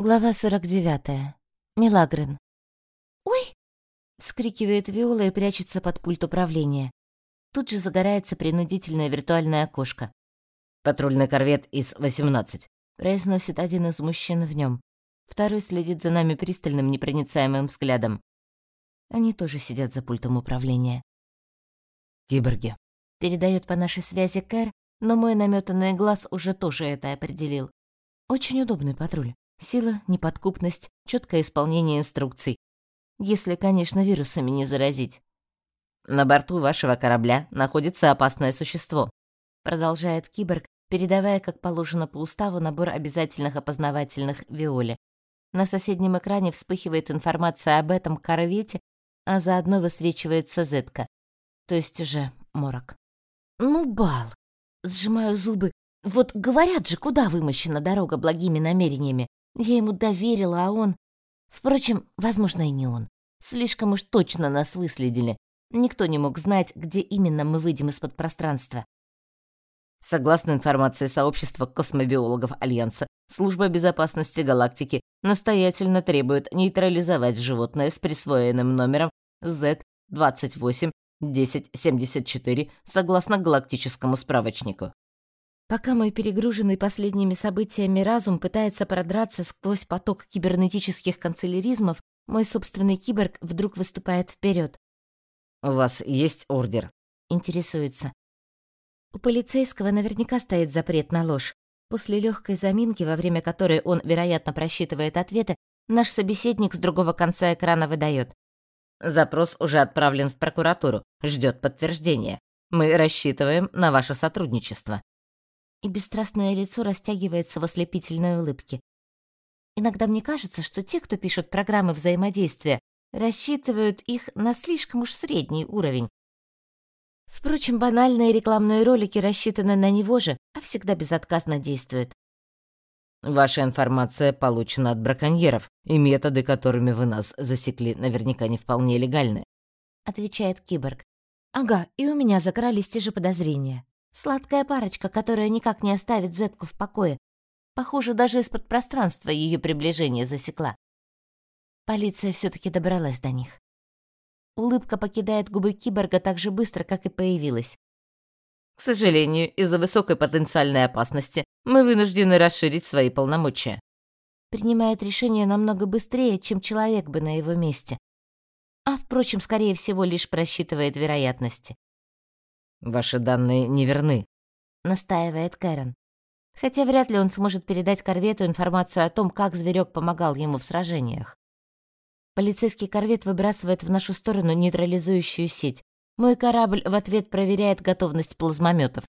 Глава 49. Милагрен. «Ой!» — вскрикивает Виола и прячется под пульт управления. Тут же загорается принудительное виртуальное окошко. «Патрульный корвет из 18», — произносит один из мужчин в нем. Второй следит за нами пристальным непроницаемым взглядом. Они тоже сидят за пультом управления. «Киборги», — передает по нашей связи Кэр, но мой наметанный глаз уже тоже это определил. Очень удобный патруль. Сила, неподкупность, четкое исполнение инструкций. Если, конечно, вирусами не заразить. «На борту вашего корабля находится опасное существо», продолжает киборг, передавая, как положено по уставу, набор обязательных опознавательных Виоле. На соседнем экране вспыхивает информация об этом корвете, а заодно высвечивается зетка, то есть уже морок. «Ну, бал!» Сжимаю зубы. «Вот говорят же, куда вымощена дорога благими намерениями. Я ему доверила, а он... Впрочем, возможно, и не он. Слишком уж точно нас выследили. Никто не мог знать, где именно мы выйдем из-под пространства. Согласно информации сообщества космобиологов Альянса, Служба безопасности галактики настоятельно требует нейтрализовать животное с присвоенным номером Z281074 согласно галактическому справочнику. Пока мой перегруженный последними событиями разум пытается продраться сквозь поток кибернетических канцеляризмов, мой собственный киборг вдруг выступает вперед. «У вас есть ордер?» — интересуется. У полицейского наверняка стоит запрет на ложь. После легкой заминки, во время которой он, вероятно, просчитывает ответы, наш собеседник с другого конца экрана выдает. «Запрос уже отправлен в прокуратуру, ждет подтверждения. Мы рассчитываем на ваше сотрудничество» и бесстрастное лицо растягивается в ослепительной улыбке. Иногда мне кажется, что те, кто пишут программы взаимодействия, рассчитывают их на слишком уж средний уровень. Впрочем, банальные рекламные ролики рассчитаны на него же, а всегда безотказно действуют. Ваша информация получена от браконьеров, и методы, которыми вы нас засекли, наверняка не вполне легальны, отвечает киборг. Ага, и у меня закрались те же подозрения. Сладкая парочка, которая никак не оставит Зетку в покое. Похоже, даже из-под пространства ее приближение засекла. Полиция все таки добралась до них. Улыбка покидает губы киборга так же быстро, как и появилась. К сожалению, из-за высокой потенциальной опасности мы вынуждены расширить свои полномочия. Принимает решение намного быстрее, чем человек бы на его месте. А, впрочем, скорее всего, лишь просчитывает вероятности. Ваши данные неверны, настаивает Кэрон. Хотя вряд ли он сможет передать корвету информацию о том, как зверек помогал ему в сражениях. Полицейский корвет выбрасывает в нашу сторону нейтрализующую сеть. Мой корабль в ответ проверяет готовность плазмометов.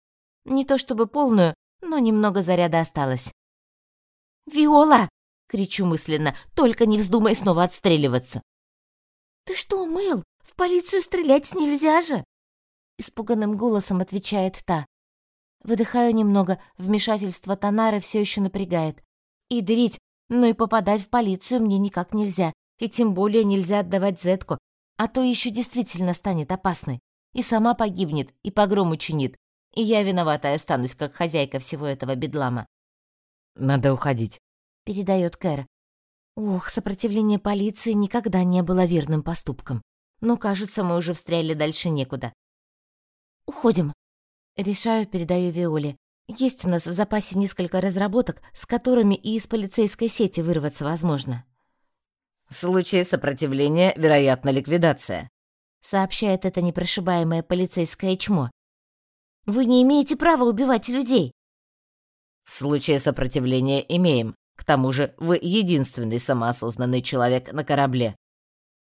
Не то чтобы полную, но немного заряда осталось. «Виола!» — кричу мысленно. «Только не вздумай снова отстреливаться!» «Ты что, Мэл? В полицию стрелять нельзя же!» Испуганным голосом отвечает та. Выдыхаю немного, вмешательство Танары все еще напрягает. И дрить, но и попадать в полицию мне никак нельзя. И тем более нельзя отдавать Зетку, а то еще действительно станет опасной. И сама погибнет, и погром учинит. И я виновата останусь, как хозяйка всего этого бедлама. «Надо уходить», — передает Кэр. Ох, сопротивление полиции никогда не было верным поступком. Но, кажется, мы уже встряли дальше некуда. Уходим. Решаю, передаю Виоле. Есть у нас в запасе несколько разработок, с которыми и из полицейской сети вырваться возможно. В случае сопротивления, вероятно, ликвидация, сообщает это непрошибаемое полицейское чмо. Вы не имеете права убивать людей. В случае сопротивления имеем. К тому же, вы единственный самоосознанный человек на корабле.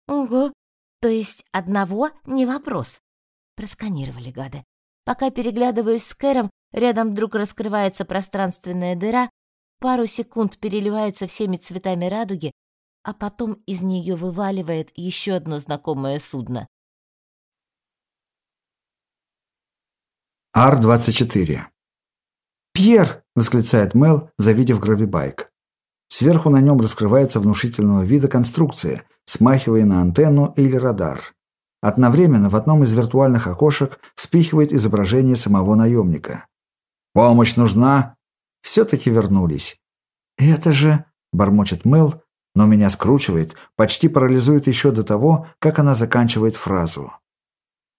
Ого, то есть одного не вопрос. Просканировали гады. Пока переглядываюсь с Кэром, рядом вдруг раскрывается пространственная дыра, пару секунд переливается всеми цветами радуги, а потом из нее вываливает еще одно знакомое судно. Ар-24. «Пьер!» — восклицает Мел, завидев гравибайк. Сверху на нем раскрывается внушительного вида конструкция, смахивая на антенну или радар. Одновременно в одном из виртуальных окошек вспихивает изображение самого наемника. «Помощь нужна?» Все-таки вернулись. «Это же...» бормочет Мел, но меня скручивает, почти парализует еще до того, как она заканчивает фразу.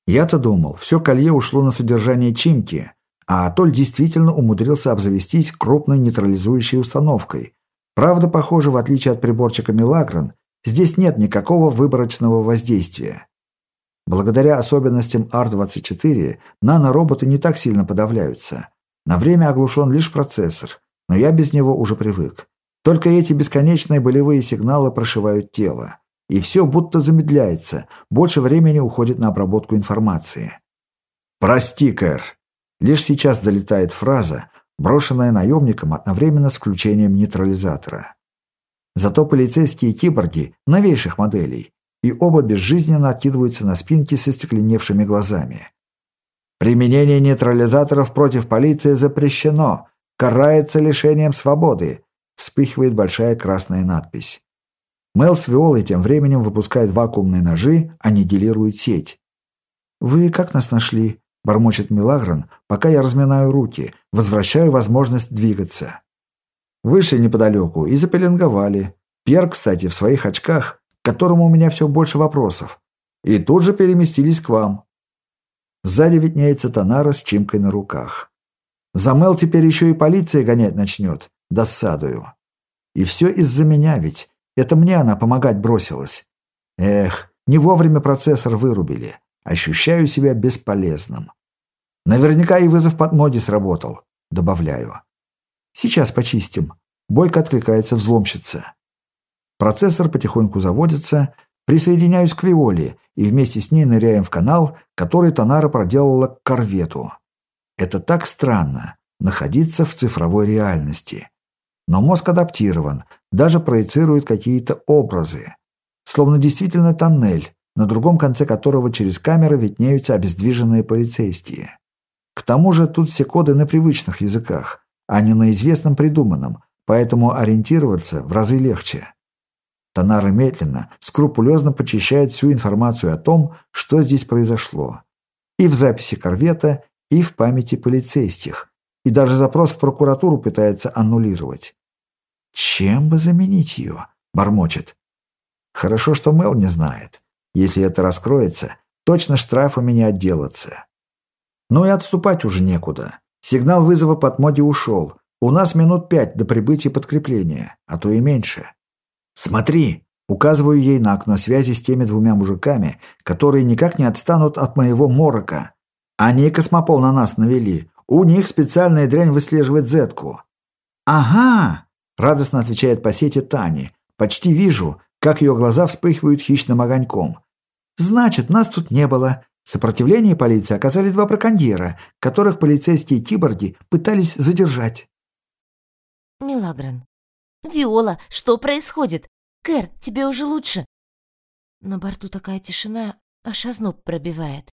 Я-то думал, все колье ушло на содержание Чимки, а Атоль действительно умудрился обзавестись крупной нейтрализующей установкой. Правда, похоже, в отличие от приборчика Милагран, здесь нет никакого выборочного воздействия. Благодаря особенностям R24 нанороботы не так сильно подавляются. На время оглушен лишь процессор, но я без него уже привык. Только эти бесконечные болевые сигналы прошивают тело. И все будто замедляется, больше времени уходит на обработку информации. «Прости, Кэр». Лишь сейчас долетает фраза, брошенная наемником одновременно с включением нейтрализатора. Зато полицейские киборги новейших моделей, и оба безжизненно откидываются на спинки со стекленевшими глазами. Применение нейтрализаторов против полиции запрещено, карается лишением свободы, вспыхивает большая красная надпись. Мел с Виолой тем временем выпускает вакуумные ножи, аннигилирует сеть. «Вы как нас нашли?» – бормочет Милагран, пока я разминаю руки, возвращаю возможность двигаться. Вышли неподалеку и запеленговали. Пьер, кстати, в своих очках, к которому у меня все больше вопросов. И тут же переместились к вам. Сзади виднеется Танара с чимкой на руках. За Мел теперь еще и полиция гонять начнет. Досадую. И все из-за меня ведь. Это мне она помогать бросилась. Эх, не вовремя процессор вырубили. Ощущаю себя бесполезным. Наверняка и вызов под моди сработал. Добавляю. Сейчас почистим. Бойко откликается взломщица. Процессор потихоньку заводится, присоединяюсь к Виоле и вместе с ней ныряем в канал, который Танара проделала к корвету. Это так странно – находиться в цифровой реальности. Но мозг адаптирован, даже проецирует какие-то образы. Словно действительно тоннель, на другом конце которого через камеры виднеются обездвиженные полицейские. К тому же тут все коды на привычных языках, а не на известном придуманном, поэтому ориентироваться в разы легче. Танара медленно, скрупулезно почищает всю информацию о том, что здесь произошло. И в записи корвета, и в памяти полицейских. И даже запрос в прокуратуру пытается аннулировать. «Чем бы заменить ее?» – бормочет. «Хорошо, что Мел не знает. Если это раскроется, точно штрафами не отделаться. Ну и отступать уже некуда. Сигнал вызова под моде ушел. У нас минут пять до прибытия подкрепления, а то и меньше. «Смотри!» – указываю ей на окно связи с теми двумя мужиками, которые никак не отстанут от моего морока. Они космопол на нас навели. У них специальная дрянь выслеживает зетку. «Ага!» – радостно отвечает по сети Тани. «Почти вижу, как ее глаза вспыхивают хищным огоньком. Значит, нас тут не было. Сопротивление полиции оказали два браконьера, которых полицейские киборги пытались задержать». «Милагран, «Виола, что происходит? Кэр, тебе уже лучше?» На борту такая тишина, аж озноб пробивает.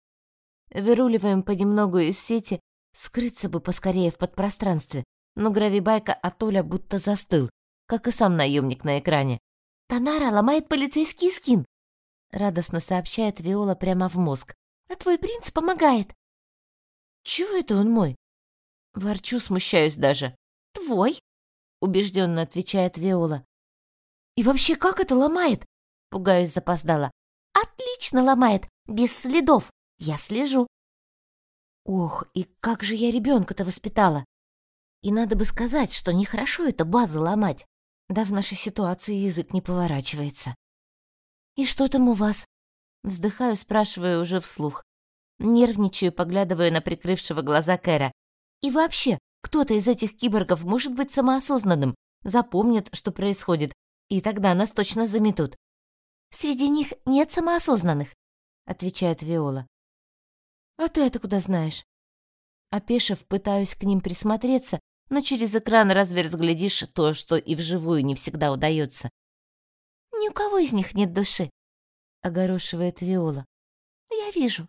Выруливаем понемногу из сети, скрыться бы поскорее в подпространстве, но гравибайка Атоля будто застыл, как и сам наемник на экране. «Танара ломает полицейский скин!» Радостно сообщает Виола прямо в мозг. «А твой принц помогает!» «Чего это он мой?» Ворчу, смущаюсь даже. «Твой?» Убежденно отвечает Виола. И вообще, как это ломает? Пугаюсь запоздала. Отлично ломает, без следов. Я слежу. Ох, и как же я ребенка-то воспитала. И надо бы сказать, что нехорошо это базы ломать. Да в нашей ситуации язык не поворачивается. «И что там у вас?» Вздыхаю, спрашиваю уже вслух. Нервничаю, поглядываю на прикрывшего глаза Кэра. «И вообще, кто-то из этих киборгов может быть самоосознанным, запомнит, что происходит, и тогда нас точно заметут. «Среди них нет самоосознанных», — отвечает Виола. «А ты это куда знаешь?» Опешив, пытаюсь к ним присмотреться, но через экран разве разглядишь то, что и вживую не всегда удается. «Ни у кого из них нет души», — огорошивает Виола. «Я вижу.